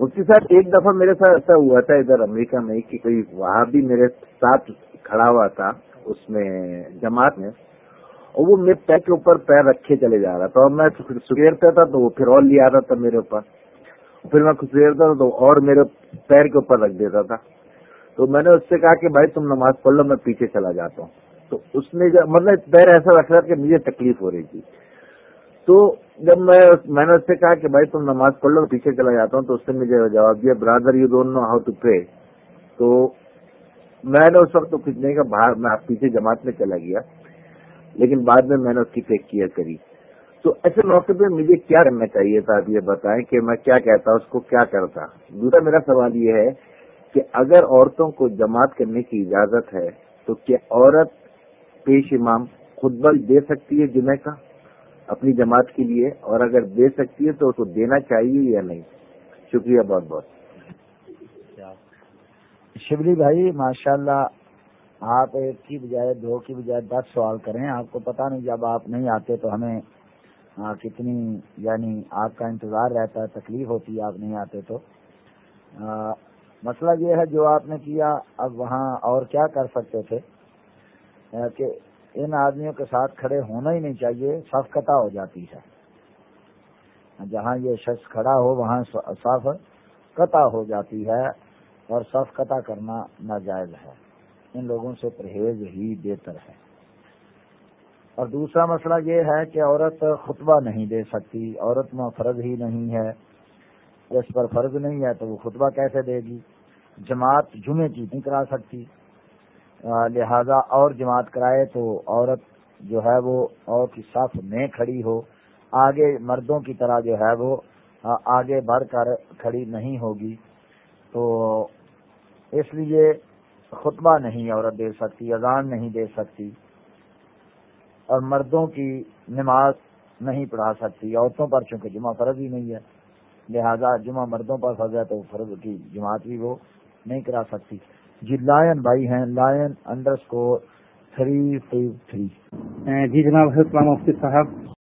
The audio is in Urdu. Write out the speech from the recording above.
مفتی صاحب ایک دفعہ میرے ساتھ ایسا ہوا تھا ادھر امریکہ میں کہ کوئی وہاں بھی میرے ساتھ کھڑا ہوا تھا اس میں جماعت میں اور وہ میرے پیر کے اوپر پیر رکھے چلے جا رہا تھا اور میں سکیرتا تھا تو وہ پھر اور لے آتا تھا میرے اوپر پھر میں سکیرتا تھا تو اور میرے پیر کے اوپر رکھ دیتا تھا تو میں نے اس سے کہا کہ بھائی تم نماز پڑھ لو، میں پیچھے چلا جاتا ہوں۔ تو اس نے مطلب پیر ایسا رکھ رہا کہ مجھے تکلیف ہو رہی تھی۔ تو جب میں میں نے اس سے کہا کہ بھائی تم نماز پڑھ لو، پیچھے چلا جاتا ہوں، تو اس نے مجھے جواب دیا brother you don't know how to pay تو میں نے اس وقت تو کچھ نہیں کہا، باہر میں پیچھے جماعت میں چلا گیا، لیکن بعد میں میں نے اس کی ٹیک کیئر کری۔ تو ایسے موقع پہ مجھے کیا کرنا چاہیے تھا؟ آپ یہ بتائیں کہ میں کیا کہتا، اس کو کیا کرتا؟ دوسرا میرا سوال یہ ہے کہ اگر عورتوں کو جماعت کرنے کی اجازت ہے، تو کیا عورت پیش امام خطبہ دے سکتی ہے جمعہ کا؟ اپنی جماعت کے لیے اور اگر دے سکتی ہے تو اس کو دینا چاہیے یا نہیں؟ شکریہ بہت بہت۔ شبلی بھائی ماشاء اللہ آپ ایک کی بجائے دو کی بجائے دس سوال کریں۔ آپ کو پتا نہیں، جب آپ نہیں آتے تو ہمیں کتنی یعنی آپ کا انتظار رہتا ہے، تکلیف ہوتی ہے آپ نہیں آتے تو۔ مسئلہ یہ ہے، جو آپ نے کیا، اب وہاں اور کیا کر سکتے تھے؟ کہ ان آدمیوں کے ساتھ کھڑے ہونا ہی نہیں چاہیے، صف قطع ہو جاتی ہے۔ جہاں یہ شخص کھڑا ہو، وہاں صف قطع ہو جاتی ہے اور صف قطع کرنا ناجائز ہے۔ ان لوگوں سے پرہیز ہی بہتر ہے۔ اور دوسرا مسئلہ یہ ہے کہ عورت خطبہ نہیں دے سکتی، عورت میں فرض ہی نہیں ہے۔ جس پر فرض نہیں ہے تو وہ خطبہ کیسے دے گی؟ جماعت جمعے کی نہیں کرا سکتی۔ لہذا اور جماعت کرائے تو عورت جو ہے وہ اور کی صف میں کھڑی ہو، آگے مردوں کی طرح جو ہے وہ آگے بڑھ کر کھڑی نہیں ہوگی۔ تو اس لیے خطبہ نہیں عورت دے سکتی، اذان نہیں دے سکتی۔ اور مردوں کی نماز نہیں پڑھا سکتی، عورتوں پر، چونکہ جمعہ فرض ہی نہیں ہے۔ لہذا جمعہ مردوں پر فرض ہے تو فرض کی جماعت بھی وہ نہیں کرا سکتی۔ جی لائن بھائی ہیں، line underscore three five three جی جناب السلام مفتی صاحب۔